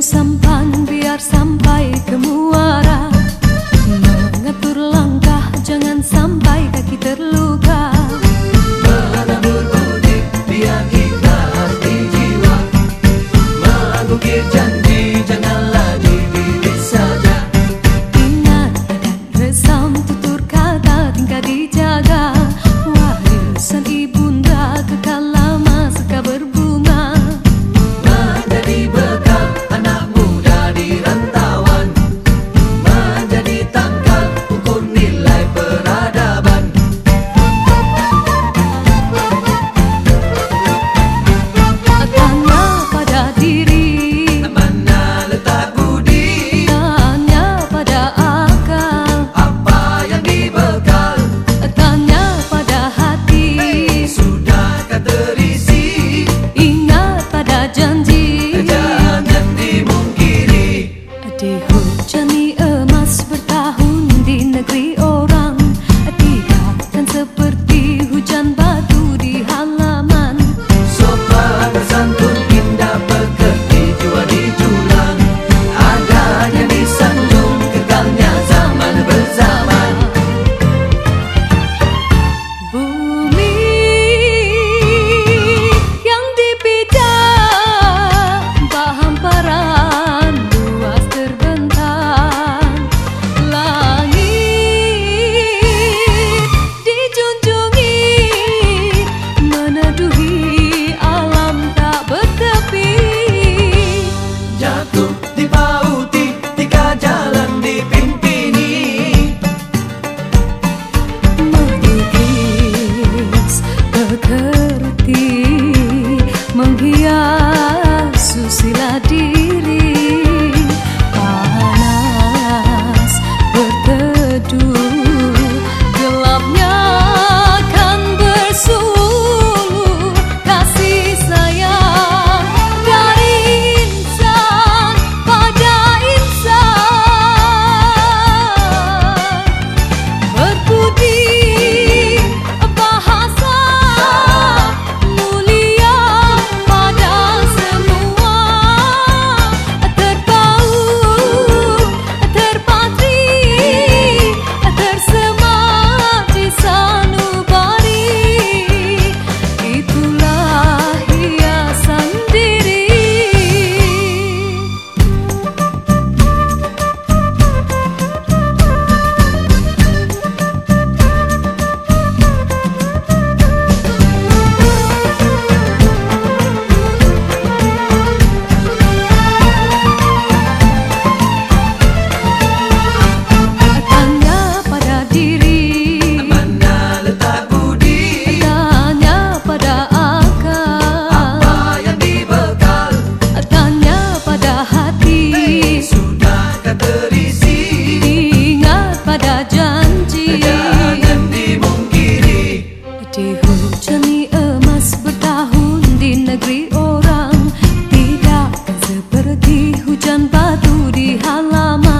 sampan biar sampai ke muara. di halaman.